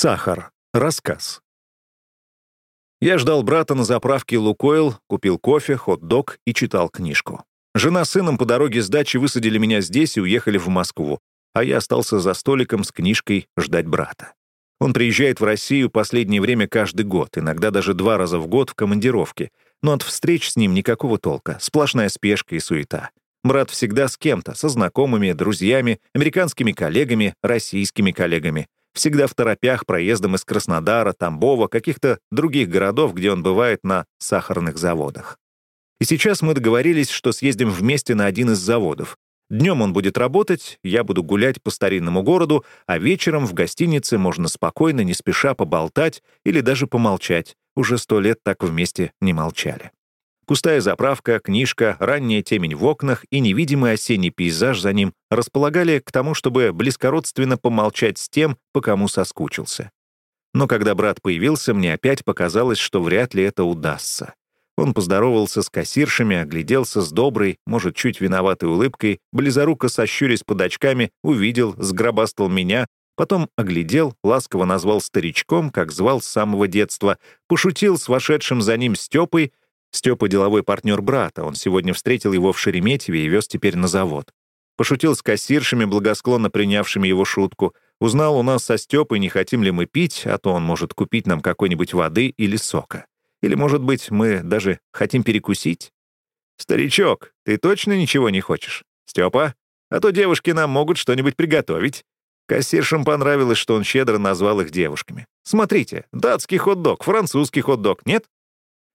Сахар. Рассказ. Я ждал брата на заправке «Лукойл», купил кофе, хот-дог и читал книжку. Жена с сыном по дороге с дачи высадили меня здесь и уехали в Москву, а я остался за столиком с книжкой ждать брата. Он приезжает в Россию последнее время каждый год, иногда даже два раза в год в командировке, но от встреч с ним никакого толка, сплошная спешка и суета. Брат всегда с кем-то, со знакомыми, друзьями, американскими коллегами, российскими коллегами всегда в торопях проездом из Краснодара, Тамбова, каких-то других городов, где он бывает на сахарных заводах. И сейчас мы договорились, что съездим вместе на один из заводов. Днем он будет работать, я буду гулять по старинному городу, а вечером в гостинице можно спокойно, не спеша поболтать или даже помолчать. Уже сто лет так вместе не молчали. Пустая заправка, книжка, ранняя темень в окнах и невидимый осенний пейзаж за ним располагали к тому, чтобы близкородственно помолчать с тем, по кому соскучился. Но когда брат появился, мне опять показалось, что вряд ли это удастся. Он поздоровался с кассиршами, огляделся с доброй, может, чуть виноватой улыбкой, близоруко сощурясь под очками, увидел, сгробастал меня, потом оглядел, ласково назвал старичком, как звал с самого детства, пошутил с вошедшим за ним Степой, Степа — деловой партнер брата, он сегодня встретил его в Шереметьеве и вез теперь на завод. Пошутил с кассиршами, благосклонно принявшими его шутку. Узнал у нас со Степой, не хотим ли мы пить, а то он может купить нам какой-нибудь воды или сока. Или, может быть, мы даже хотим перекусить? «Старичок, ты точно ничего не хочешь? Степа? А то девушки нам могут что-нибудь приготовить». Кассиршам понравилось, что он щедро назвал их девушками. «Смотрите, датский хот-дог, французский хот-дог, нет?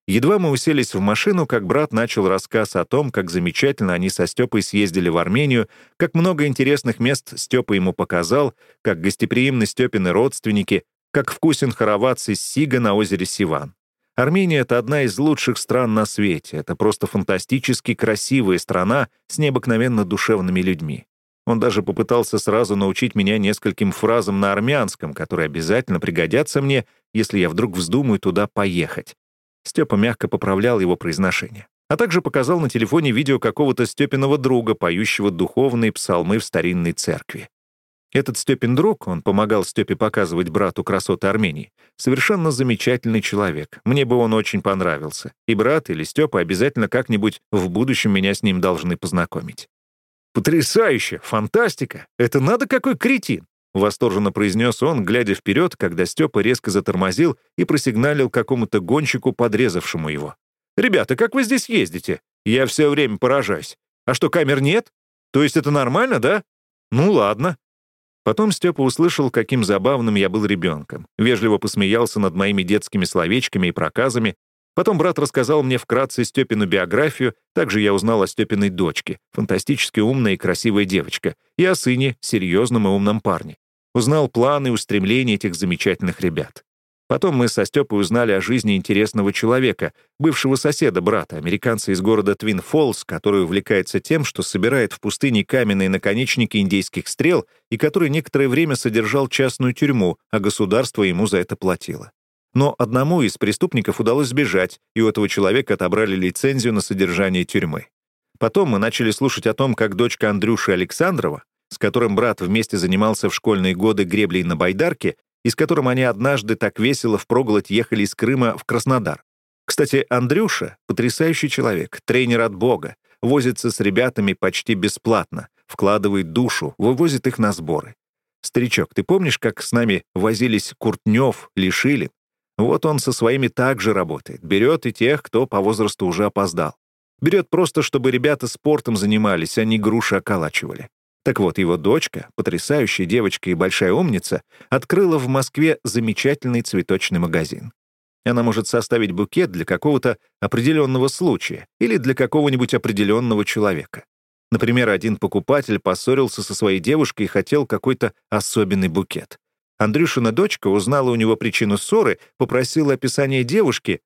Едва мы уселись в машину, как брат начал рассказ о том, как замечательно они со Степой съездили в Армению, как много интересных мест Степа ему показал, как гостеприимны Степины родственники, как вкусен хоровац из Сига на озере Сиван. Армения — это одна из лучших стран на свете. Это просто фантастически красивая страна с необыкновенно душевными людьми. Он даже попытался сразу научить меня нескольким фразам на армянском, которые обязательно пригодятся мне, если я вдруг вздумаю туда поехать. Степа мягко поправлял его произношение. А также показал на телефоне видео какого-то Степиного друга, поющего духовные псалмы в старинной церкви. Этот Степин друг, он помогал Степе показывать брату красоты Армении, совершенно замечательный человек. Мне бы он очень понравился. И брат или Степа обязательно как-нибудь в будущем меня с ним должны познакомить. «Потрясающе! Фантастика! Это надо какой кретин! — восторженно произнес он, глядя вперед, когда Степа резко затормозил и просигналил какому-то гонщику, подрезавшему его. «Ребята, как вы здесь ездите? Я все время поражаюсь. А что, камер нет? То есть это нормально, да? Ну ладно». Потом Степа услышал, каким забавным я был ребенком. Вежливо посмеялся над моими детскими словечками и проказами. Потом брат рассказал мне вкратце Степину биографию, также я узнал о Степиной дочке, фантастически умная и красивая девочка, и о сыне, серьезном и умном парне. Узнал планы и устремления этих замечательных ребят. Потом мы со Степой узнали о жизни интересного человека, бывшего соседа брата, американца из города Твин Фоллс, который увлекается тем, что собирает в пустыне каменные наконечники индейских стрел и который некоторое время содержал частную тюрьму, а государство ему за это платило. Но одному из преступников удалось сбежать, и у этого человека отобрали лицензию на содержание тюрьмы. Потом мы начали слушать о том, как дочка Андрюши Александрова, с которым брат вместе занимался в школьные годы греблей на байдарке, и с которым они однажды так весело впроголодь ехали из Крыма в Краснодар. Кстати, Андрюша — потрясающий человек, тренер от Бога, возится с ребятами почти бесплатно, вкладывает душу, вывозит их на сборы. Старичок, ты помнишь, как с нами возились Куртнев, Лишилин? Вот он со своими также работает, берет и тех, кто по возрасту уже опоздал. Берет просто, чтобы ребята спортом занимались, а не груши околачивали. Так вот, его дочка, потрясающая девочка и большая умница, открыла в Москве замечательный цветочный магазин. Она может составить букет для какого-то определенного случая или для какого-нибудь определенного человека. Например, один покупатель поссорился со своей девушкой и хотел какой-то особенный букет. Андрюшина дочка узнала у него причину ссоры, попросила описание девушки,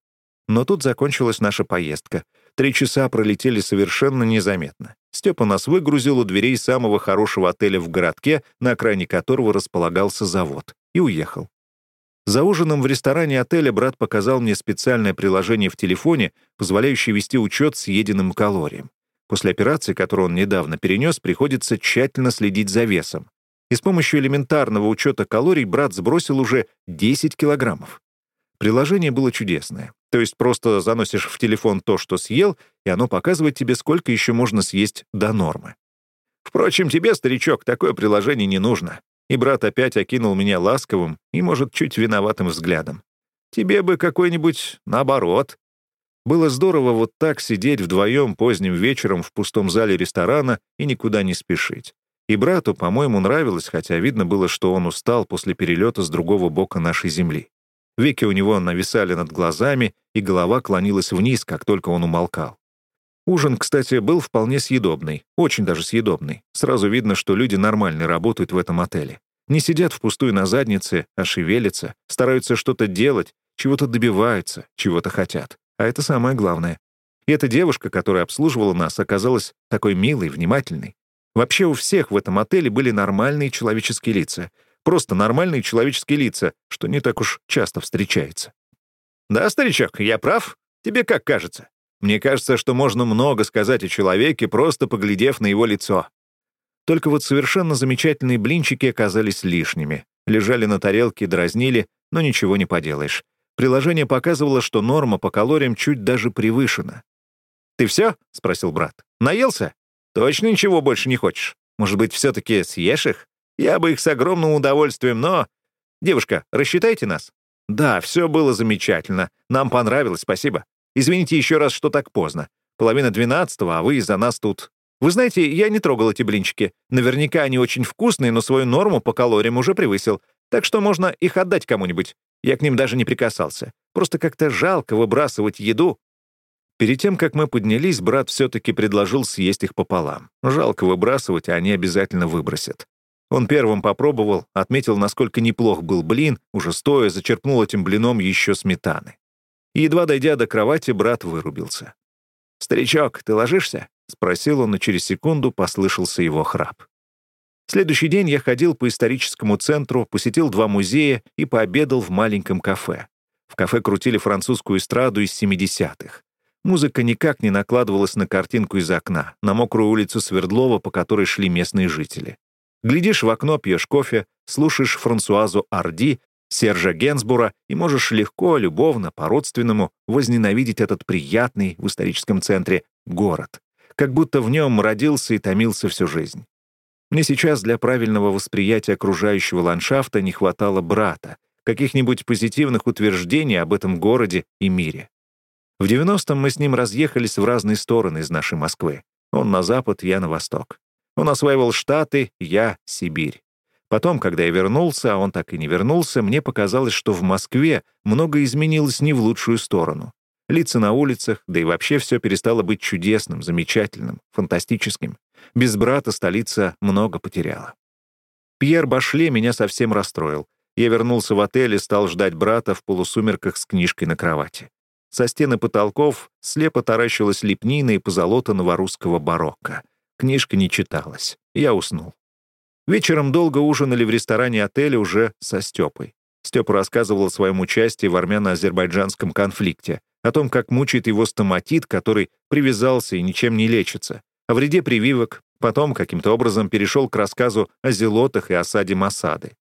но тут закончилась наша поездка. Три часа пролетели совершенно незаметно. Степа нас выгрузил у дверей самого хорошего отеля в городке, на окраине которого располагался завод, и уехал. За ужином в ресторане отеля брат показал мне специальное приложение в телефоне, позволяющее вести учет съеденным калориям. После операции, которую он недавно перенес, приходится тщательно следить за весом. и с помощью элементарного учета калорий брат сбросил уже 10 килограммов. Приложение было чудесное. То есть просто заносишь в телефон то, что съел, и оно показывает тебе, сколько еще можно съесть до нормы. Впрочем, тебе, старичок, такое приложение не нужно. И брат опять окинул меня ласковым и, может, чуть виноватым взглядом. Тебе бы какой-нибудь наоборот. Было здорово вот так сидеть вдвоем поздним вечером в пустом зале ресторана и никуда не спешить. И брату, по-моему, нравилось, хотя видно было, что он устал после перелета с другого бока нашей земли. Веки у него нависали над глазами, и голова клонилась вниз, как только он умолкал. Ужин, кстати, был вполне съедобный, очень даже съедобный. Сразу видно, что люди нормально работают в этом отеле. Не сидят впустую на заднице, а шевелятся, стараются что-то делать, чего-то добиваются, чего-то хотят. А это самое главное. И эта девушка, которая обслуживала нас, оказалась такой милой, внимательной. Вообще у всех в этом отеле были нормальные человеческие лица. Просто нормальные человеческие лица, что не так уж часто встречается. «Да, старичок, я прав? Тебе как кажется?» Мне кажется, что можно много сказать о человеке, просто поглядев на его лицо. Только вот совершенно замечательные блинчики оказались лишними. Лежали на тарелке, дразнили, но ничего не поделаешь. Приложение показывало, что норма по калориям чуть даже превышена. «Ты все?» — спросил брат. «Наелся? Точно ничего больше не хочешь? Может быть, все-таки съешь их? Я бы их с огромным удовольствием, но... Девушка, рассчитайте нас». «Да, все было замечательно. Нам понравилось, спасибо. Извините еще раз, что так поздно. Половина двенадцатого, а вы из-за нас тут. Вы знаете, я не трогал эти блинчики. Наверняка они очень вкусные, но свою норму по калориям уже превысил. Так что можно их отдать кому-нибудь. Я к ним даже не прикасался. Просто как-то жалко выбрасывать еду. Перед тем, как мы поднялись, брат все-таки предложил съесть их пополам. Жалко выбрасывать, а они обязательно выбросят. Он первым попробовал, отметил, насколько неплох был блин, уже стоя зачерпнул этим блином еще сметаны едва дойдя до кровати, брат вырубился. «Старичок, ты ложишься?» — спросил он, и через секунду послышался его храп. Следующий день я ходил по историческому центру, посетил два музея и пообедал в маленьком кафе. В кафе крутили французскую эстраду из 70-х. Музыка никак не накладывалась на картинку из окна, на мокрую улицу Свердлова, по которой шли местные жители. Глядишь в окно, пьешь кофе, слушаешь Франсуазу Арди Сержа Генсбура, и можешь легко, любовно, по-родственному возненавидеть этот приятный в историческом центре город, как будто в нем родился и томился всю жизнь. Мне сейчас для правильного восприятия окружающего ландшафта не хватало брата, каких-нибудь позитивных утверждений об этом городе и мире. В 90-м мы с ним разъехались в разные стороны из нашей Москвы. Он на запад, я на восток. Он осваивал Штаты, я — Сибирь. Потом, когда я вернулся, а он так и не вернулся, мне показалось, что в Москве много изменилось не в лучшую сторону. Лица на улицах, да и вообще все перестало быть чудесным, замечательным, фантастическим. Без брата столица много потеряла. Пьер Башле меня совсем расстроил. Я вернулся в отель и стал ждать брата в полусумерках с книжкой на кровати. Со стены потолков слепо таращилась лепнина и позолота новорусского барокко. Книжка не читалась. Я уснул. Вечером долго ужинали в ресторане отеля уже со Степой. Степа рассказывал о своем участии в армяно-азербайджанском конфликте, о том, как мучает его стоматит, который привязался и ничем не лечится, о вреде прививок, потом каким-то образом перешел к рассказу о зелотах и осаде Масады.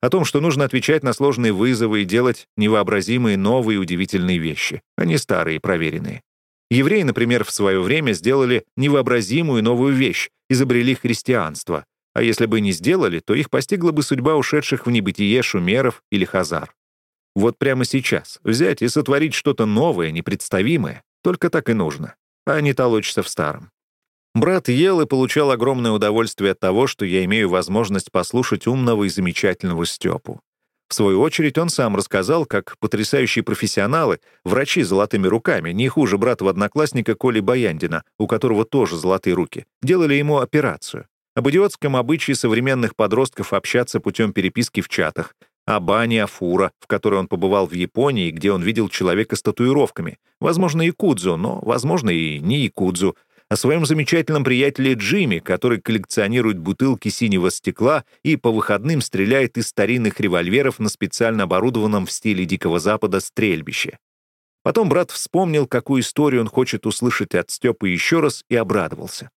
О том, что нужно отвечать на сложные вызовы и делать невообразимые новые удивительные вещи, а не старые проверенные. Евреи, например, в свое время сделали невообразимую новую вещь, изобрели христианство, а если бы не сделали, то их постигла бы судьба ушедших в небытие шумеров или хазар. Вот прямо сейчас взять и сотворить что-то новое, непредставимое, только так и нужно, а не толочься в старом. Брат ел и получал огромное удовольствие от того, что я имею возможность послушать умного и замечательного Степу. В свою очередь он сам рассказал, как потрясающие профессионалы, врачи с золотыми руками, не хуже брата-одноклассника Коли Баяндина, у которого тоже золотые руки, делали ему операцию. Об идиотском обычае современных подростков общаться путем переписки в чатах, о бане Афура, в которой он побывал в Японии, где он видел человека с татуировками, возможно, якудзу, но, возможно, и не якудзу, о своем замечательном приятеле Джимми, который коллекционирует бутылки синего стекла и по выходным стреляет из старинных револьверов на специально оборудованном в стиле Дикого Запада стрельбище. Потом брат вспомнил, какую историю он хочет услышать от Степы еще раз, и обрадовался.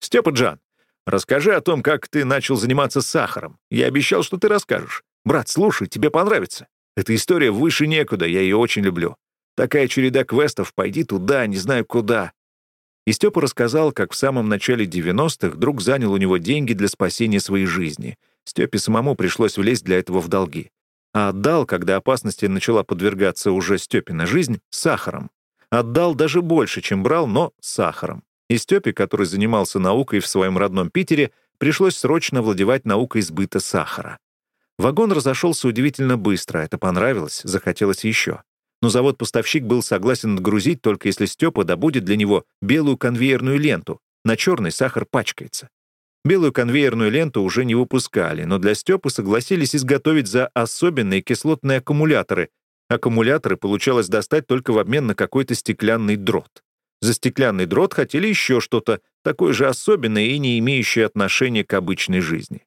«Степа Джан, Расскажи о том, как ты начал заниматься сахаром. Я обещал, что ты расскажешь. Брат, слушай, тебе понравится. Эта история выше некуда, я ее очень люблю. Такая череда квестов, пойди туда, не знаю куда. И Степа рассказал, как в самом начале 90-х друг занял у него деньги для спасения своей жизни. Степе самому пришлось влезть для этого в долги. А отдал, когда опасности начала подвергаться уже Степина жизнь, сахаром. Отдал даже больше, чем брал, но сахаром. И Степе, который занимался наукой в своем родном Питере, пришлось срочно владевать наукой сбыта сахара. Вагон разошелся удивительно быстро, это понравилось, захотелось еще. Но завод-поставщик был согласен отгрузить, только если Степа добудет для него белую конвейерную ленту. На черный сахар пачкается. Белую конвейерную ленту уже не выпускали, но для Степы согласились изготовить за особенные кислотные аккумуляторы. Аккумуляторы получалось достать только в обмен на какой-то стеклянный дрот. За стеклянный дрот хотели еще что-то такое же особенное и не имеющее отношения к обычной жизни.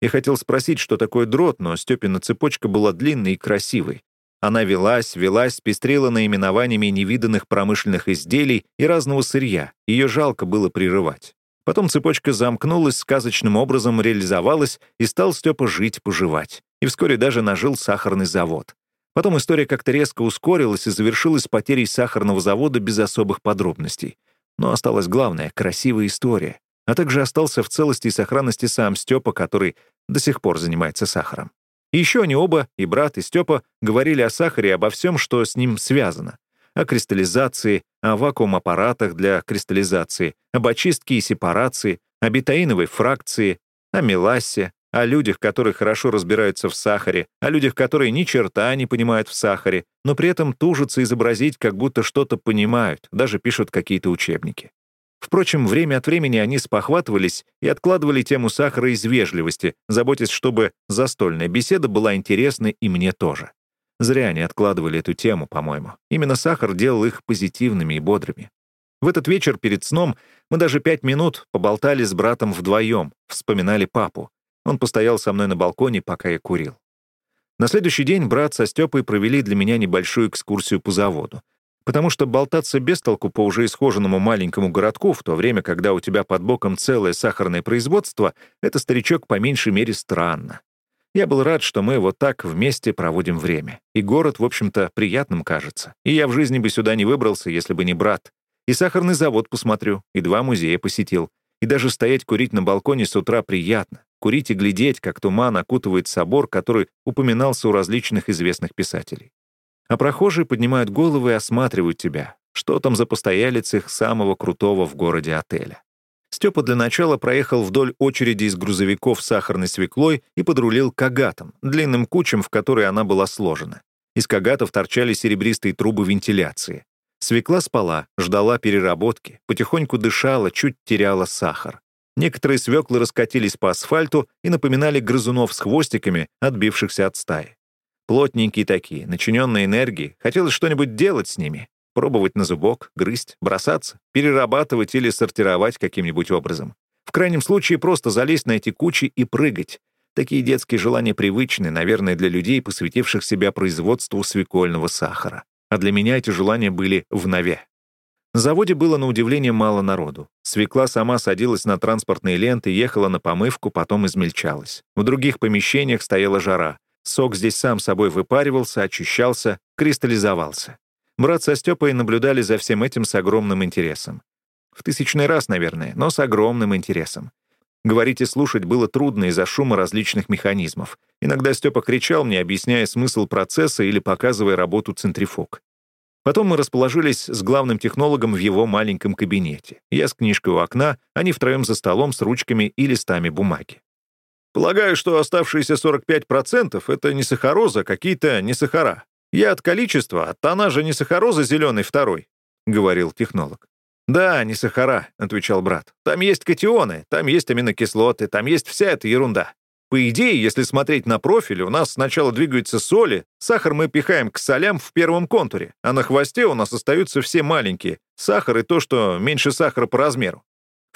Я хотел спросить, что такое дрот, но Степина цепочка была длинной и красивой. Она велась, велась, пестрела наименованиями невиданных промышленных изделий и разного сырья. Ее жалко было прерывать. Потом цепочка замкнулась, сказочным образом реализовалась, и стал Степа жить-поживать. И вскоре даже нажил сахарный завод. Потом история как-то резко ускорилась и завершилась потерей сахарного завода без особых подробностей. Но осталась главная — красивая история а также остался в целости и сохранности сам Степа, который до сих пор занимается сахаром. Еще они оба, и брат, и Степа, говорили о сахаре и обо всем, что с ним связано. О кристаллизации, о вакуум-аппаратах для кристаллизации, об очистке и сепарации, о бетаиновой фракции, о мелассе, о людях, которые хорошо разбираются в сахаре, о людях, которые ни черта не понимают в сахаре, но при этом тужатся изобразить, как будто что-то понимают, даже пишут какие-то учебники. Впрочем, время от времени они спохватывались и откладывали тему сахара из вежливости, заботясь, чтобы застольная беседа была интересна и мне тоже. Зря они откладывали эту тему, по-моему. Именно сахар делал их позитивными и бодрыми. В этот вечер перед сном мы даже пять минут поболтали с братом вдвоем, вспоминали папу. Он постоял со мной на балконе, пока я курил. На следующий день брат со Степой провели для меня небольшую экскурсию по заводу потому что болтаться без толку по уже исхоженному маленькому городку в то время, когда у тебя под боком целое сахарное производство, это, старичок, по меньшей мере странно. Я был рад, что мы вот так вместе проводим время. И город, в общем-то, приятным кажется. И я в жизни бы сюда не выбрался, если бы не брат. И сахарный завод посмотрю, и два музея посетил. И даже стоять курить на балконе с утра приятно. Курить и глядеть, как туман окутывает собор, который упоминался у различных известных писателей а прохожие поднимают головы и осматривают тебя. Что там за постоялец их самого крутого в городе отеля? Степа для начала проехал вдоль очереди из грузовиков с сахарной свеклой и подрулил к агатам, длинным кучам, в которые она была сложена. Из кагатов торчали серебристые трубы вентиляции. Свекла спала, ждала переработки, потихоньку дышала, чуть теряла сахар. Некоторые свеклы раскатились по асфальту и напоминали грызунов с хвостиками, отбившихся от стаи. Плотненькие такие, начиненные энергией. Хотелось что-нибудь делать с ними. Пробовать на зубок, грызть, бросаться, перерабатывать или сортировать каким-нибудь образом. В крайнем случае просто залезть на эти кучи и прыгать. Такие детские желания привычны, наверное, для людей, посвятивших себя производству свекольного сахара. А для меня эти желания были в нове. На заводе было на удивление мало народу. Свекла сама садилась на транспортные ленты, ехала на помывку, потом измельчалась. В других помещениях стояла жара. Сок здесь сам собой выпаривался, очищался, кристаллизовался. Брат со Степой наблюдали за всем этим с огромным интересом. В тысячный раз, наверное, но с огромным интересом. Говорить и слушать было трудно из-за шума различных механизмов. Иногда Степа кричал мне, объясняя смысл процесса или показывая работу центрифуг. Потом мы расположились с главным технологом в его маленьком кабинете. Я с книжкой у окна, они втроем за столом с ручками и листами бумаги. Полагаю, что оставшиеся 45% — это не сахароза, какие-то не сахара. Я от количества, от тоннажа не сахароза зеленый второй, — говорил технолог. «Да, не сахара», — отвечал брат. «Там есть катионы, там есть аминокислоты, там есть вся эта ерунда. По идее, если смотреть на профиль, у нас сначала двигаются соли, сахар мы пихаем к солям в первом контуре, а на хвосте у нас остаются все маленькие, сахар и то, что меньше сахара по размеру.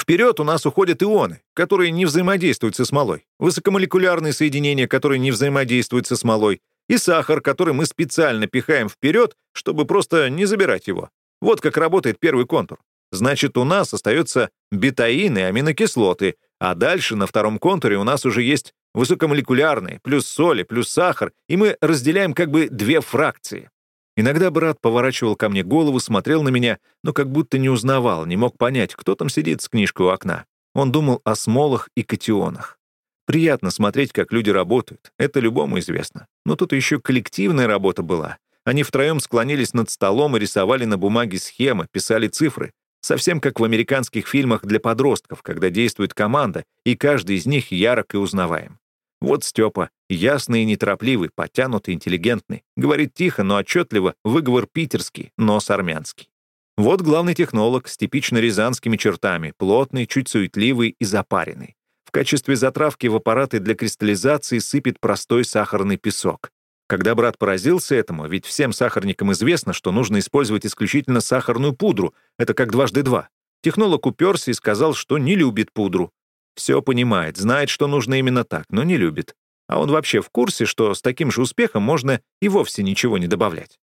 Вперед у нас уходят ионы, которые не взаимодействуют со смолой, высокомолекулярные соединения, которые не взаимодействуют со смолой, и сахар, который мы специально пихаем вперед, чтобы просто не забирать его. Вот как работает первый контур. Значит, у нас остаются бетаины, аминокислоты, А дальше на втором контуре у нас уже есть высокомолекулярные, плюс соли, плюс сахар, и мы разделяем как бы две фракции. Иногда брат поворачивал ко мне голову, смотрел на меня, но как будто не узнавал, не мог понять, кто там сидит с книжкой у окна. Он думал о смолах и катионах. Приятно смотреть, как люди работают, это любому известно. Но тут еще коллективная работа была. Они втроем склонились над столом и рисовали на бумаге схемы, писали цифры. Совсем как в американских фильмах для подростков, когда действует команда, и каждый из них ярок и узнаваем. Вот Степа, ясный и неторопливый, подтянутый, интеллигентный, говорит тихо, но отчетливо, выговор питерский, нос армянский. Вот главный технолог с типично рязанскими чертами, плотный, чуть суетливый и запаренный. В качестве затравки в аппараты для кристаллизации сыпет простой сахарный песок. Когда брат поразился этому, ведь всем сахарникам известно, что нужно использовать исключительно сахарную пудру, это как дважды два. Технолог уперся и сказал, что не любит пудру. Все понимает, знает, что нужно именно так, но не любит. А он вообще в курсе, что с таким же успехом можно и вовсе ничего не добавлять.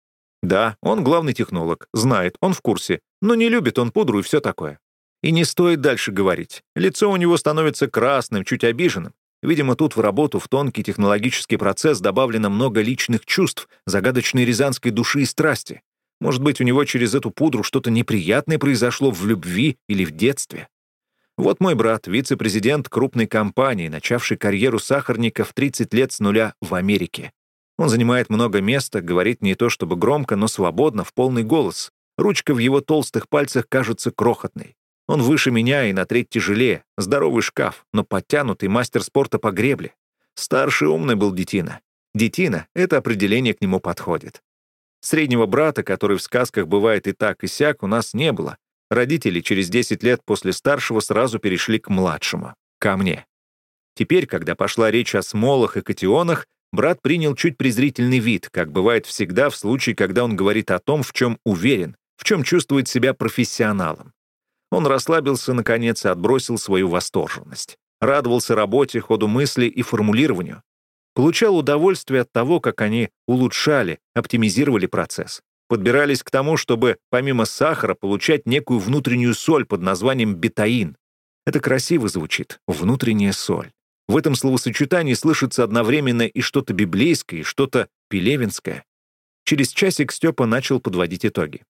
Да, он главный технолог, знает, он в курсе, но не любит он пудру и все такое. И не стоит дальше говорить. Лицо у него становится красным, чуть обиженным. Видимо, тут в работу, в тонкий технологический процесс добавлено много личных чувств, загадочной рязанской души и страсти. Может быть, у него через эту пудру что-то неприятное произошло в любви или в детстве. Вот мой брат, вице-президент крупной компании, начавший карьеру сахарника в 30 лет с нуля в Америке. Он занимает много места, говорит не то чтобы громко, но свободно, в полный голос. Ручка в его толстых пальцах кажется крохотной. Он выше меня и на треть тяжелее, здоровый шкаф, но подтянутый мастер спорта по гребле. Старший умный был детина. Детина — это определение к нему подходит. Среднего брата, который в сказках бывает и так, и сяк, у нас не было. Родители через 10 лет после старшего сразу перешли к младшему, ко мне. Теперь, когда пошла речь о смолах и катионах, брат принял чуть презрительный вид, как бывает всегда в случае, когда он говорит о том, в чем уверен, в чем чувствует себя профессионалом. Он расслабился, наконец, и отбросил свою восторженность. Радовался работе, ходу мысли и формулированию. Получал удовольствие от того, как они улучшали, оптимизировали процесс. Подбирались к тому, чтобы помимо сахара получать некую внутреннюю соль под названием бетаин. Это красиво звучит — внутренняя соль. В этом словосочетании слышится одновременно и что-то библейское, и что-то пелевинское. Через часик Степа начал подводить итоги.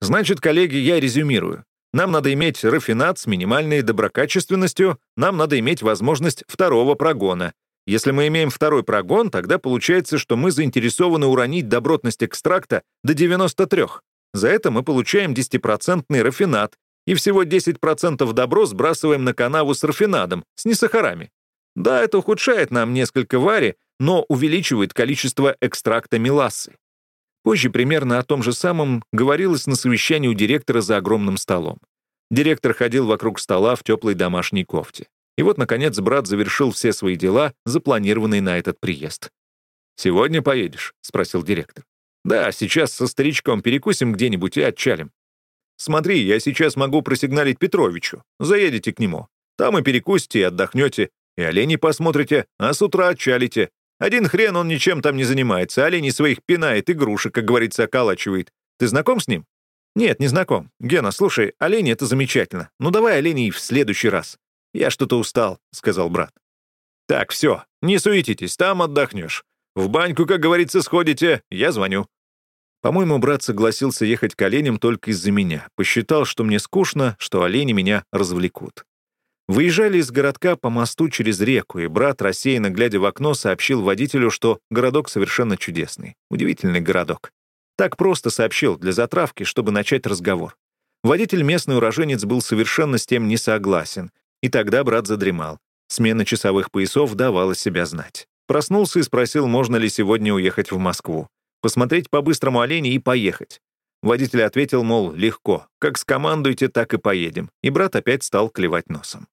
«Значит, коллеги, я резюмирую. Нам надо иметь рафинат с минимальной доброкачественностью, нам надо иметь возможность второго прогона. Если мы имеем второй прогон, тогда получается, что мы заинтересованы уронить добротность экстракта до 93. За это мы получаем 10% рафинат, и всего 10% добро сбрасываем на канаву с рафинадом, с несахарами. Да, это ухудшает нам несколько вари, но увеличивает количество экстракта мелассы. Позже примерно о том же самом говорилось на совещании у директора за огромным столом. Директор ходил вокруг стола в теплой домашней кофте. И вот, наконец, брат завершил все свои дела, запланированные на этот приезд. «Сегодня поедешь?» — спросил директор. «Да, сейчас со старичком перекусим где-нибудь и отчалим. Смотри, я сейчас могу просигналить Петровичу. Заедете к нему. Там и перекусите, и отдохнете, и оленей посмотрите, а с утра отчалите. Один хрен он ничем там не занимается, оленей своих пинает, игрушек, как говорится, околачивает. Ты знаком с ним? Нет, не знаком. Гена, слушай, олени — это замечательно. Ну давай оленей в следующий раз. Я что-то устал, — сказал брат. Так, все, не суетитесь, там отдохнешь. В баньку, как говорится, сходите, я звоню. По-моему, брат согласился ехать к оленям только из-за меня. Посчитал, что мне скучно, что олени меня развлекут. Выезжали из городка по мосту через реку, и брат, рассеянно глядя в окно, сообщил водителю, что городок совершенно чудесный. Удивительный городок. Так просто сообщил, для затравки, чтобы начать разговор. Водитель, местный уроженец, был совершенно с тем не согласен, и тогда брат задремал. Смена часовых поясов давала себя знать. Проснулся и спросил, можно ли сегодня уехать в Москву. Посмотреть по-быстрому оленей и поехать. Водитель ответил, мол, легко. Как скомандуете, так и поедем. И брат опять стал клевать носом.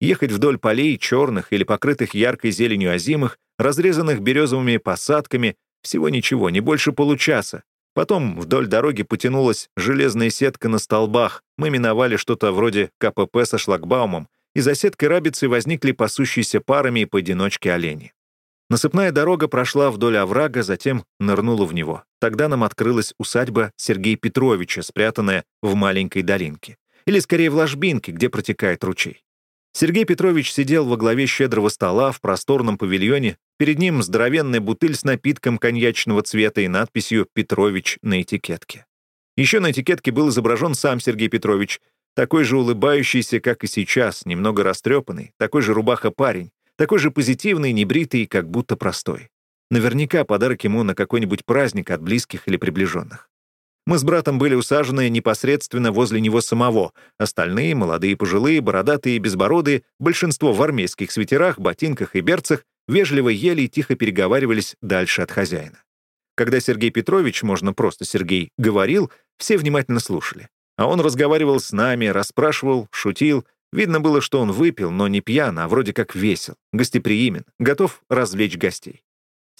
Ехать вдоль полей, черных или покрытых яркой зеленью озимых, разрезанных березовыми посадками, всего ничего, не больше получаса. Потом вдоль дороги потянулась железная сетка на столбах, мы миновали что-то вроде КПП со шлагбаумом, и за сеткой рабицы возникли пасущиеся парами и поодиночке олени. Насыпная дорога прошла вдоль оврага, затем нырнула в него. Тогда нам открылась усадьба Сергея Петровича, спрятанная в маленькой долинке. Или скорее в ложбинке, где протекает ручей. Сергей Петрович сидел во главе щедрого стола в просторном павильоне, перед ним здоровенная бутыль с напитком коньячного цвета и надписью «Петрович» на этикетке. Еще на этикетке был изображен сам Сергей Петрович, такой же улыбающийся, как и сейчас, немного растрепанный, такой же рубаха-парень, такой же позитивный, небритый, как будто простой. Наверняка подарок ему на какой-нибудь праздник от близких или приближенных. Мы с братом были усажены непосредственно возле него самого. Остальные, молодые пожилые, бородатые и безбородые, большинство в армейских свитерах, ботинках и берцах, вежливо ели и тихо переговаривались дальше от хозяина. Когда Сергей Петрович, можно просто Сергей, говорил, все внимательно слушали. А он разговаривал с нами, расспрашивал, шутил. Видно было, что он выпил, но не пьян, а вроде как весел, гостеприимен, готов развлечь гостей.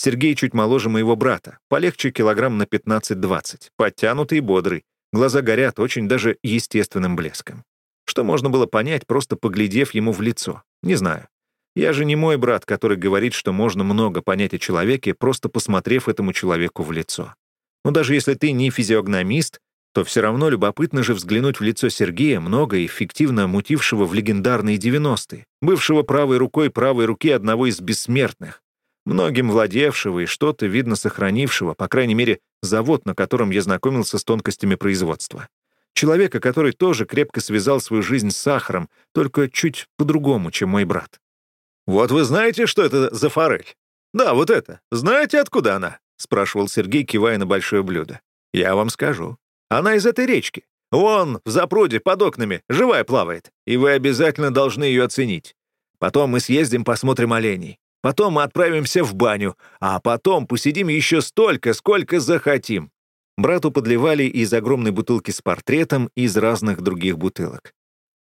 Сергей чуть моложе моего брата, полегче килограмм на 15-20, подтянутый и бодрый, глаза горят очень даже естественным блеском. Что можно было понять, просто поглядев ему в лицо? Не знаю. Я же не мой брат, который говорит, что можно много понять о человеке, просто посмотрев этому человеку в лицо. Но даже если ты не физиогномист, то все равно любопытно же взглянуть в лицо Сергея, много эффективно мутившего в легендарные 90-е, бывшего правой рукой правой руки одного из бессмертных, многим владевшего и что-то, видно, сохранившего, по крайней мере, завод, на котором я знакомился с тонкостями производства. Человека, который тоже крепко связал свою жизнь с сахаром, только чуть по-другому, чем мой брат. «Вот вы знаете, что это за форель?» «Да, вот это. Знаете, откуда она?» — спрашивал Сергей, кивая на большое блюдо. «Я вам скажу. Она из этой речки. Вон, в запруде, под окнами, живая плавает. И вы обязательно должны ее оценить. Потом мы съездим, посмотрим оленей. Потом мы отправимся в баню, а потом посидим еще столько, сколько захотим». Брату подливали из огромной бутылки с портретом и из разных других бутылок.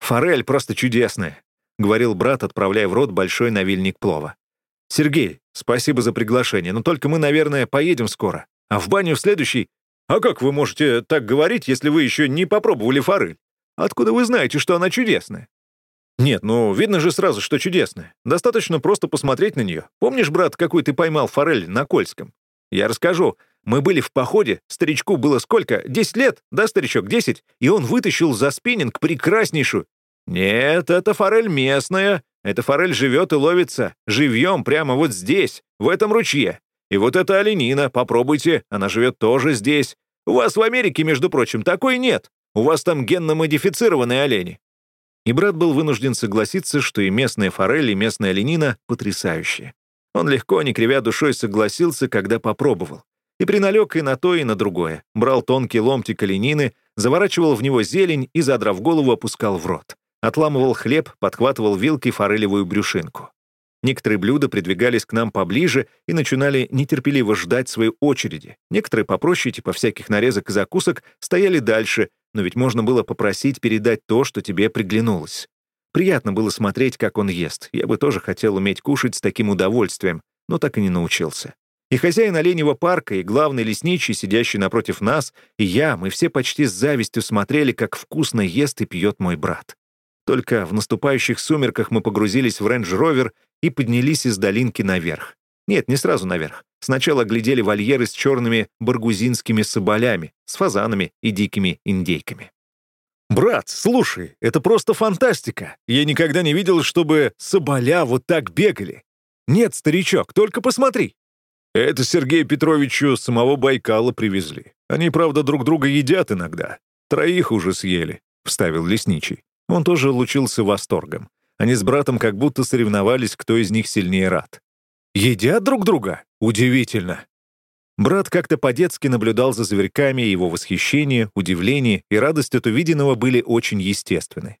«Форель просто чудесная», — говорил брат, отправляя в рот большой навильник плова. «Сергей, спасибо за приглашение, но только мы, наверное, поедем скоро. А в баню в следующий... А как вы можете так говорить, если вы еще не попробовали форель? Откуда вы знаете, что она чудесная?» «Нет, ну, видно же сразу, что чудесное. Достаточно просто посмотреть на нее. Помнишь, брат, какой ты поймал форель на Кольском? Я расскажу. Мы были в походе, старичку было сколько? Десять лет, да, старичок, десять? И он вытащил за спиннинг прекраснейшую. Нет, это форель местная. Эта форель живет и ловится. Живьем прямо вот здесь, в этом ручье. И вот эта оленина, попробуйте, она живет тоже здесь. У вас в Америке, между прочим, такой нет. У вас там генно-модифицированные олени. И брат был вынужден согласиться, что и местная форель, и местная ленина потрясающие. Он легко, не кривя душой, согласился, когда попробовал. И приналег и на то, и на другое. Брал тонкий ломтик оленины, заворачивал в него зелень и, задрав голову, опускал в рот. Отламывал хлеб, подхватывал вилкой форелевую брюшинку. Некоторые блюда придвигались к нам поближе и начинали нетерпеливо ждать своей очереди. Некоторые попроще, типа всяких нарезок и закусок, стояли дальше, но ведь можно было попросить передать то, что тебе приглянулось. Приятно было смотреть, как он ест. Я бы тоже хотел уметь кушать с таким удовольствием, но так и не научился. И хозяин оленевого парка, и главный лесничий, сидящий напротив нас, и я, мы все почти с завистью смотрели, как вкусно ест и пьет мой брат. Только в наступающих сумерках мы погрузились в рейндж-ровер и поднялись из долинки наверх. Нет, не сразу наверх. Сначала глядели вольеры с черными баргузинскими соболями, с фазанами и дикими индейками. «Брат, слушай, это просто фантастика. Я никогда не видел, чтобы соболя вот так бегали. Нет, старичок, только посмотри». Это Сергею Петровичу самого Байкала привезли. Они, правда, друг друга едят иногда. Троих уже съели», — вставил лесничий. Он тоже лучился восторгом. Они с братом как будто соревновались, кто из них сильнее рад. Едят друг друга? Удивительно. Брат как-то по-детски наблюдал за зверьками, его восхищение, удивление и радость от увиденного были очень естественны.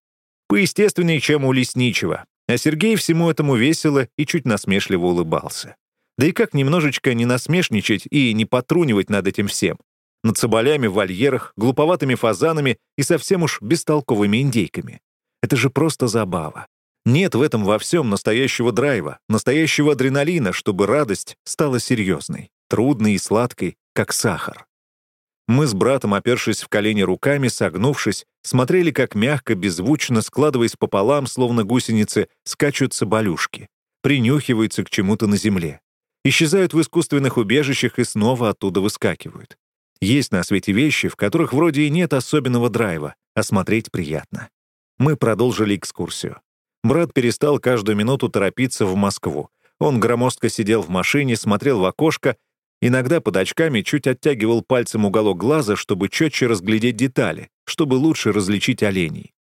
Поестественнее, чем у лесничего. А Сергей всему этому весело и чуть насмешливо улыбался. Да и как немножечко не насмешничать и не потрунивать над этим всем? Над соболями в вольерах, глуповатыми фазанами и совсем уж бестолковыми индейками. Это же просто забава. Нет в этом во всем настоящего драйва, настоящего адреналина, чтобы радость стала серьезной, трудной и сладкой, как сахар. Мы с братом, опершись в колени руками, согнувшись, смотрели, как мягко, беззвучно, складываясь пополам, словно гусеницы, скачут соболюшки, принюхиваются к чему-то на земле, исчезают в искусственных убежищах и снова оттуда выскакивают. Есть на свете вещи, в которых вроде и нет особенного драйва, а смотреть приятно. Мы продолжили экскурсию. Брат перестал каждую минуту торопиться в Москву. Он громоздко сидел в машине, смотрел в окошко, иногда под очками чуть оттягивал пальцем уголок глаза, чтобы четче разглядеть детали, чтобы лучше различить оленей.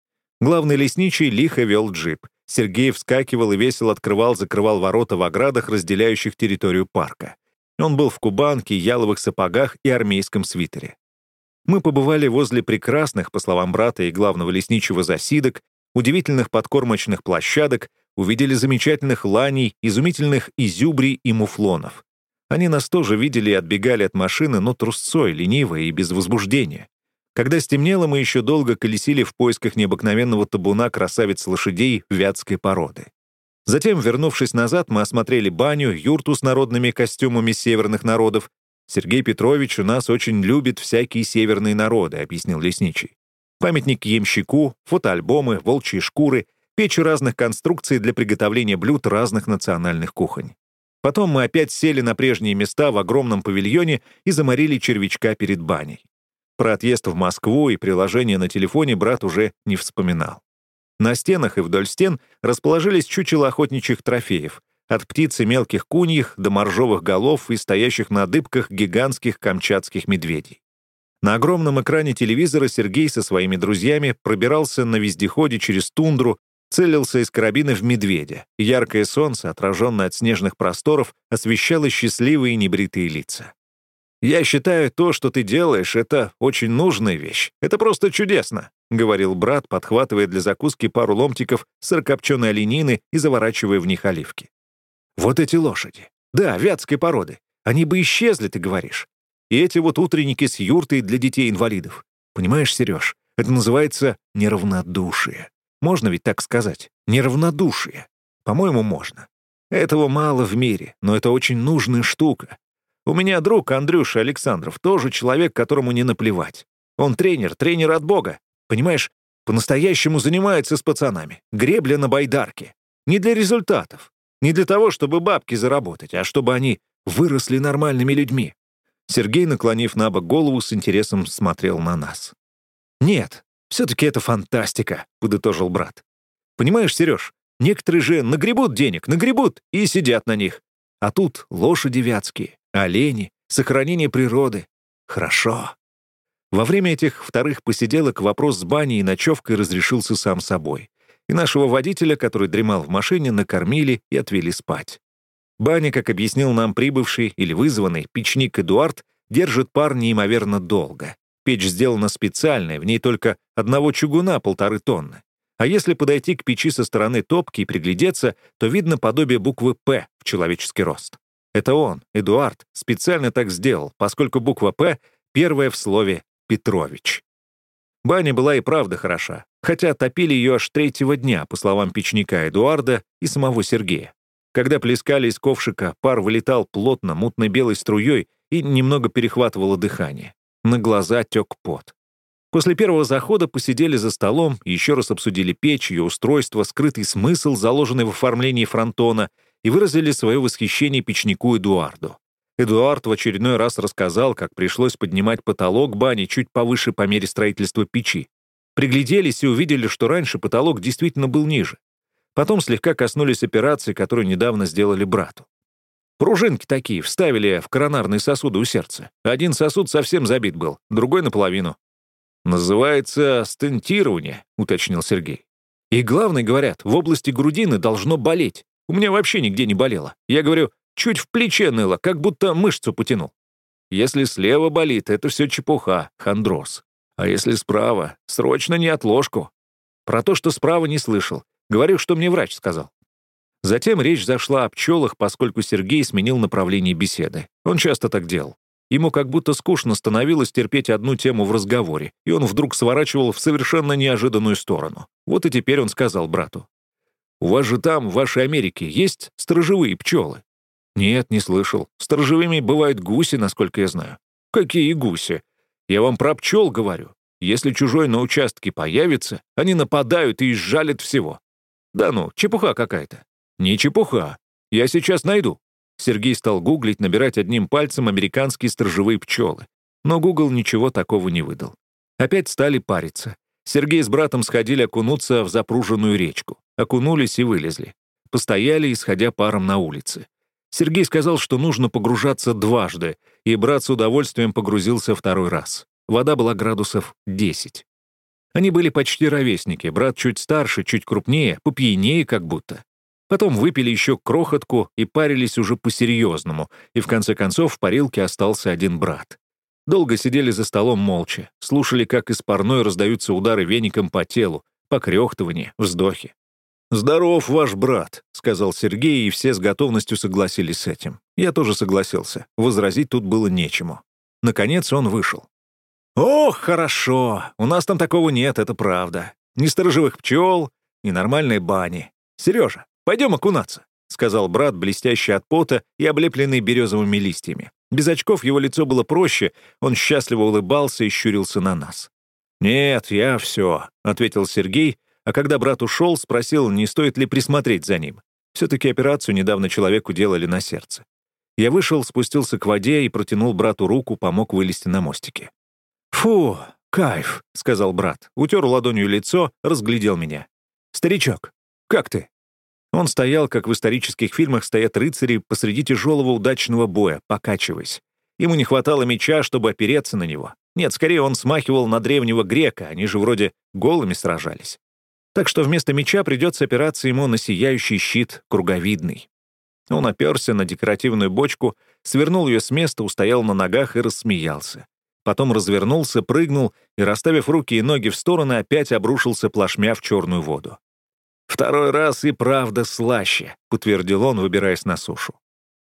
Главный лесничий лихо вел джип. Сергей вскакивал и весело открывал-закрывал ворота в оградах, разделяющих территорию парка. Он был в кубанке, яловых сапогах и армейском свитере. Мы побывали возле прекрасных, по словам брата и главного лесничего засидок, удивительных подкормочных площадок, увидели замечательных ланей, изумительных изюбрий и муфлонов. Они нас тоже видели и отбегали от машины, но трусцой, лениво и без возбуждения. Когда стемнело, мы еще долго колесили в поисках необыкновенного табуна красавиц-лошадей вятской породы. Затем, вернувшись назад, мы осмотрели баню, юрту с народными костюмами северных народов. «Сергей Петрович у нас очень любит всякие северные народы», — объяснил лесничий. Памятник ямщику, фотоальбомы, волчьи шкуры, печи разных конструкций для приготовления блюд разных национальных кухонь. Потом мы опять сели на прежние места в огромном павильоне и заморили червячка перед баней. Про отъезд в Москву и приложение на телефоне брат уже не вспоминал. На стенах и вдоль стен расположились чучела охотничьих трофеев, от птиц и мелких куньих до моржовых голов и стоящих на дыбках гигантских камчатских медведей. На огромном экране телевизора Сергей со своими друзьями пробирался на вездеходе через тундру, целился из карабина в медведя. Яркое солнце, отраженное от снежных просторов, освещало счастливые небритые лица. «Я считаю, то, что ты делаешь, это очень нужная вещь. Это просто чудесно», — говорил брат, подхватывая для закуски пару ломтиков сырокопченой оленины и заворачивая в них оливки. «Вот эти лошади. Да, вятской породы. Они бы исчезли, ты говоришь. И эти вот утренники с юртой для детей-инвалидов. Понимаешь, Сереж, это называется неравнодушие. Можно ведь так сказать? Неравнодушие. По-моему, можно. Этого мало в мире, но это очень нужная штука. У меня друг Андрюша Александров, тоже человек, которому не наплевать. Он тренер, тренер от Бога. Понимаешь, по-настоящему занимается с пацанами. Гребля на байдарке. Не для результатов. Не для того, чтобы бабки заработать, а чтобы они выросли нормальными людьми. Сергей, наклонив на бок голову, с интересом смотрел на нас. «Нет, все-таки это фантастика», — подытожил брат. «Понимаешь, Сереж, некоторые же нагребут денег, нагребут и сидят на них. А тут лошади вятские, олени, сохранение природы. Хорошо». Во время этих вторых посиделок вопрос с баней и ночевкой разрешился сам собой. И нашего водителя, который дремал в машине, накормили и отвели спать. Баня, как объяснил нам прибывший или вызванный печник Эдуард, держит пар неимоверно долго. Печь сделана специальная, в ней только одного чугуна полторы тонны. А если подойти к печи со стороны топки и приглядеться, то видно подобие буквы «П» в человеческий рост. Это он, Эдуард, специально так сделал, поскольку буква «П» первая в слове «Петрович». Баня была и правда хороша, хотя топили ее аж третьего дня, по словам печника Эдуарда и самого Сергея. Когда плескали из ковшика, пар вылетал плотно, мутной белой струей и немного перехватывало дыхание. На глаза тек пот. После первого захода посидели за столом, еще раз обсудили печь, ее устройство, скрытый смысл, заложенный в оформлении фронтона, и выразили свое восхищение печнику Эдуарду. Эдуард в очередной раз рассказал, как пришлось поднимать потолок бани чуть повыше по мере строительства печи. Пригляделись и увидели, что раньше потолок действительно был ниже. Потом слегка коснулись операции, которую недавно сделали брату. Пружинки такие вставили в коронарные сосуды у сердца. Один сосуд совсем забит был, другой наполовину. «Называется стентирование», — уточнил Сергей. «И главное, говорят, в области грудины должно болеть. У меня вообще нигде не болело. Я говорю, чуть в плече ныло, как будто мышцу потянул. Если слева болит, это все чепуха, хондроз. А если справа, срочно не отложку. Про то, что справа не слышал. Говорю, что мне врач сказал. Затем речь зашла о пчелах, поскольку Сергей сменил направление беседы. Он часто так делал. Ему как будто скучно становилось терпеть одну тему в разговоре, и он вдруг сворачивал в совершенно неожиданную сторону. Вот и теперь он сказал брату. «У вас же там, в вашей Америке, есть сторожевые пчелы?» «Нет, не слышал. Сторожевыми бывают гуси, насколько я знаю». «Какие гуси? Я вам про пчел говорю. Если чужой на участке появится, они нападают и изжалят всего. «Да ну, чепуха какая-то». «Не чепуха. Я сейчас найду». Сергей стал гуглить, набирать одним пальцем американские сторожевые пчелы. Но Гугл ничего такого не выдал. Опять стали париться. Сергей с братом сходили окунуться в запруженную речку. окунулись и вылезли. Постояли, исходя паром на улице. Сергей сказал, что нужно погружаться дважды, и брат с удовольствием погрузился второй раз. Вода была градусов 10. Они были почти ровесники, брат чуть старше, чуть крупнее, попьянее как будто. Потом выпили еще крохотку и парились уже по-серьезному, и в конце концов в парилке остался один брат. Долго сидели за столом молча, слушали, как из парной раздаются удары веником по телу, покрёхтывание, вздохи. «Здоров, ваш брат», — сказал Сергей, и все с готовностью согласились с этим. Я тоже согласился. Возразить тут было нечему. Наконец он вышел. «Ох, хорошо! У нас там такого нет, это правда. Ни сторожевых пчел, ни нормальной бани. Сережа, пойдем окунаться», — сказал брат, блестящий от пота и облепленный березовыми листьями. Без очков его лицо было проще, он счастливо улыбался и щурился на нас. «Нет, я все», — ответил Сергей, а когда брат ушел, спросил, не стоит ли присмотреть за ним. Все-таки операцию недавно человеку делали на сердце. Я вышел, спустился к воде и протянул брату руку, помог вылезти на мостике. «Фу, кайф», — сказал брат, утер ладонью лицо, разглядел меня. «Старичок, как ты?» Он стоял, как в исторических фильмах стоят рыцари посреди тяжелого удачного боя, покачиваясь. Ему не хватало меча, чтобы опереться на него. Нет, скорее он смахивал на древнего грека, они же вроде голыми сражались. Так что вместо меча придется опираться ему на сияющий щит, круговидный. Он оперся на декоративную бочку, свернул ее с места, устоял на ногах и рассмеялся. Потом развернулся, прыгнул и, расставив руки и ноги в стороны, опять обрушился плашмя в черную воду. «Второй раз и правда слаще», — утвердил он, выбираясь на сушу.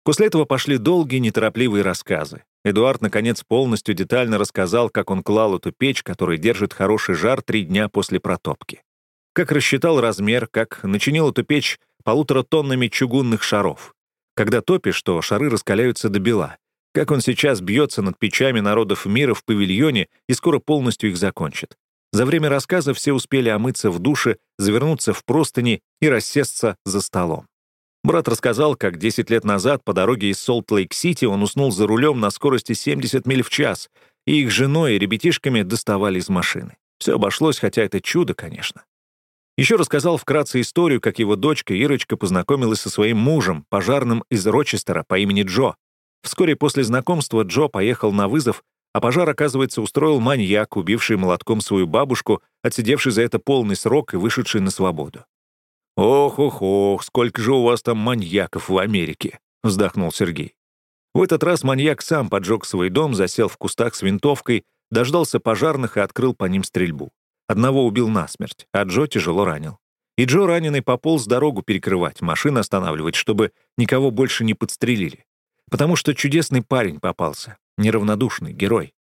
После этого пошли долгие, неторопливые рассказы. Эдуард, наконец, полностью детально рассказал, как он клал эту печь, которая держит хороший жар три дня после протопки как рассчитал размер, как начинил эту печь полутора тоннами чугунных шаров. Когда топишь, то шары раскаляются до бела. Как он сейчас бьется над печами народов мира в павильоне и скоро полностью их закончит. За время рассказа все успели омыться в душе, завернуться в простыни и рассесться за столом. Брат рассказал, как 10 лет назад по дороге из Солт-Лейк-Сити он уснул за рулем на скорости 70 миль в час, и их женой и ребятишками доставали из машины. Все обошлось, хотя это чудо, конечно. Еще рассказал вкратце историю, как его дочка Ирочка познакомилась со своим мужем, пожарным из Рочестера по имени Джо. Вскоре после знакомства Джо поехал на вызов, а пожар, оказывается, устроил маньяк, убивший молотком свою бабушку, отсидевший за это полный срок и вышедший на свободу. «Ох-ох-ох, сколько же у вас там маньяков в Америке!» — вздохнул Сергей. В этот раз маньяк сам поджег свой дом, засел в кустах с винтовкой, дождался пожарных и открыл по ним стрельбу. Одного убил насмерть, а Джо тяжело ранил. И Джо раненый пополз дорогу перекрывать, машины останавливать, чтобы никого больше не подстрелили. Потому что чудесный парень попался, неравнодушный, герой.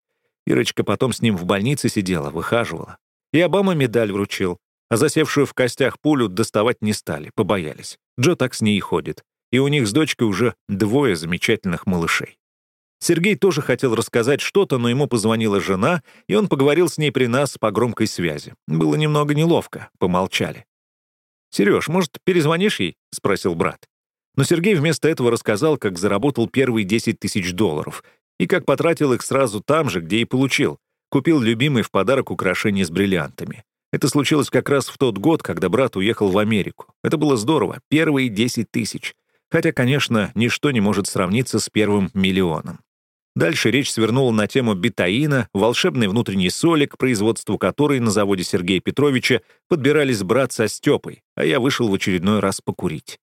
Ирочка потом с ним в больнице сидела, выхаживала. И Обама медаль вручил, а засевшую в костях пулю доставать не стали, побоялись. Джо так с ней ходит. И у них с дочкой уже двое замечательных малышей. Сергей тоже хотел рассказать что-то, но ему позвонила жена, и он поговорил с ней при нас по громкой связи. Было немного неловко, помолчали. «Сереж, может, перезвонишь ей?» — спросил брат. Но Сергей вместо этого рассказал, как заработал первые 10 тысяч долларов и как потратил их сразу там же, где и получил. Купил любимый в подарок украшение с бриллиантами. Это случилось как раз в тот год, когда брат уехал в Америку. Это было здорово, первые 10 тысяч. Хотя, конечно, ничто не может сравниться с первым миллионом. Дальше речь свернула на тему бетаина, волшебной внутренней соли, к производству которой на заводе Сергея Петровича подбирались брат со Степой, а я вышел в очередной раз покурить.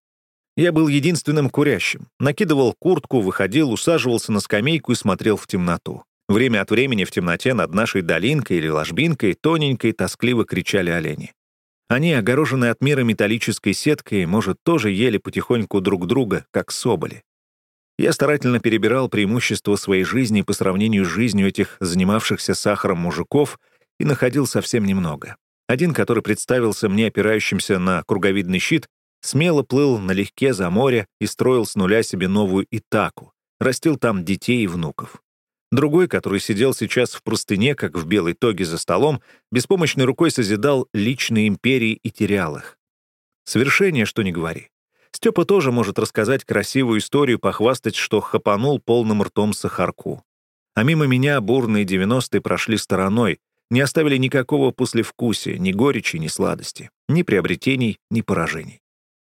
Я был единственным курящим. Накидывал куртку, выходил, усаживался на скамейку и смотрел в темноту. Время от времени в темноте над нашей долинкой или ложбинкой тоненькой тоскливо кричали олени. Они, огороженные от мира металлической сеткой, может, тоже ели потихоньку друг друга, как соболи. Я старательно перебирал преимущества своей жизни по сравнению с жизнью этих занимавшихся сахаром мужиков и находил совсем немного. Один, который представился мне опирающимся на круговидный щит, смело плыл налегке за море и строил с нуля себе новую Итаку, растил там детей и внуков. Другой, который сидел сейчас в простыне, как в белой тоге за столом, беспомощной рукой созидал личные империи и терял их. Свершение, что ни говори. Степа тоже может рассказать красивую историю, похвастать, что хапанул полным ртом сахарку. А мимо меня бурные девяностые прошли стороной, не оставили никакого послевкусия, ни горечи, ни сладости, ни приобретений, ни поражений.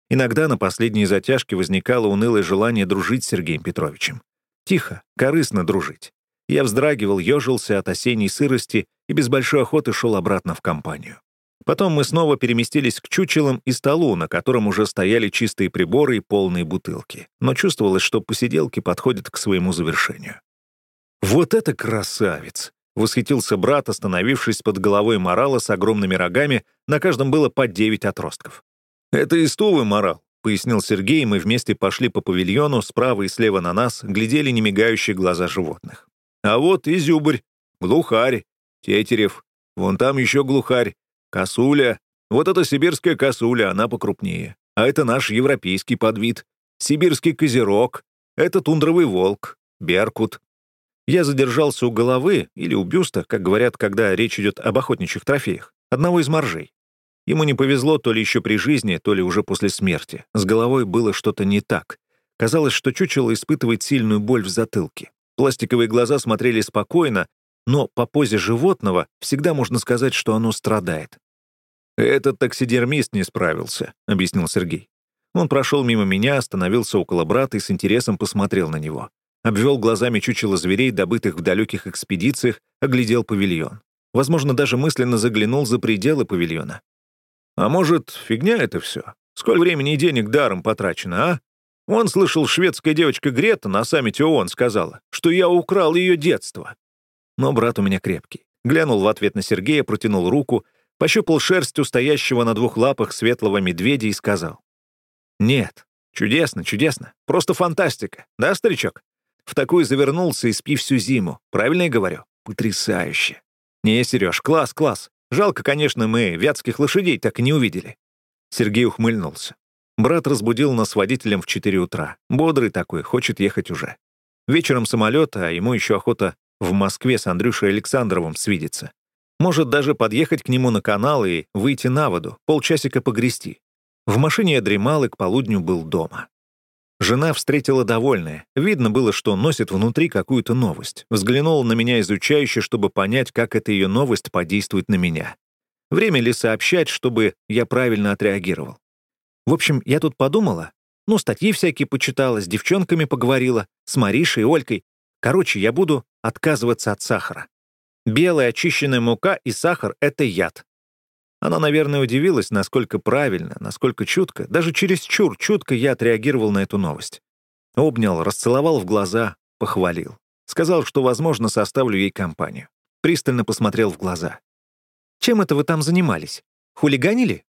Иногда на последней затяжке возникало унылое желание дружить с Сергеем Петровичем. Тихо, корыстно дружить. Я вздрагивал, ежился от осенней сырости и без большой охоты шел обратно в компанию. Потом мы снова переместились к чучелам и столу, на котором уже стояли чистые приборы и полные бутылки. Но чувствовалось, что посиделки подходят к своему завершению. «Вот это красавец!» — восхитился брат, остановившись под головой морала с огромными рогами, на каждом было по девять отростков. «Это из Тувы морал», — пояснил Сергей, и мы вместе пошли по павильону, справа и слева на нас глядели немигающие глаза животных. «А вот и зюбрь, глухарь, тетерев, вон там еще глухарь, Косуля. Вот это сибирская косуля, она покрупнее. А это наш европейский подвид. Сибирский козерог. Это тундровый волк. Беркут. Я задержался у головы или у бюста, как говорят, когда речь идет об охотничьих трофеях, одного из моржей. Ему не повезло то ли еще при жизни, то ли уже после смерти. С головой было что-то не так. Казалось, что чучело испытывает сильную боль в затылке. Пластиковые глаза смотрели спокойно, но по позе животного всегда можно сказать, что оно страдает. «Этот таксидермист не справился», — объяснил Сергей. Он прошел мимо меня, остановился около брата и с интересом посмотрел на него. Обвел глазами чучело зверей, добытых в далеких экспедициях, оглядел павильон. Возможно, даже мысленно заглянул за пределы павильона. «А может, фигня это все? Сколько времени и денег даром потрачено, а? Он слышал, шведская девочка Грета на саммите ООН сказала, что я украл ее детство. Но брат у меня крепкий. Глянул в ответ на Сергея, протянул руку, пощупал шерсть у стоящего на двух лапах светлого медведя и сказал. «Нет, чудесно, чудесно. Просто фантастика. Да, старичок? В такую завернулся и спи всю зиму. Правильно я говорю? Потрясающе. Не, Сереж, класс, класс. Жалко, конечно, мы вятских лошадей так и не увидели». Сергей ухмыльнулся. Брат разбудил нас водителем в 4 утра. Бодрый такой, хочет ехать уже. Вечером самолет, а ему еще охота в Москве с Андрюшей Александровым свидеться. Может даже подъехать к нему на канал и выйти на воду, полчасика погрести. В машине я дремал и к полудню был дома. Жена встретила довольная. Видно было, что носит внутри какую-то новость. Взглянула на меня изучающе, чтобы понять, как эта ее новость подействует на меня. Время ли сообщать, чтобы я правильно отреагировал? В общем, я тут подумала. Ну, статьи всякие почитала, с девчонками поговорила, с Маришей и Олькой. Короче, я буду отказываться от сахара. Белая очищенная мука и сахар — это яд. Она, наверное, удивилась, насколько правильно, насколько чутко, даже чересчур чутко я отреагировал на эту новость. Обнял, расцеловал в глаза, похвалил. Сказал, что, возможно, составлю ей компанию. Пристально посмотрел в глаза. «Чем это вы там занимались? Хулиганили?»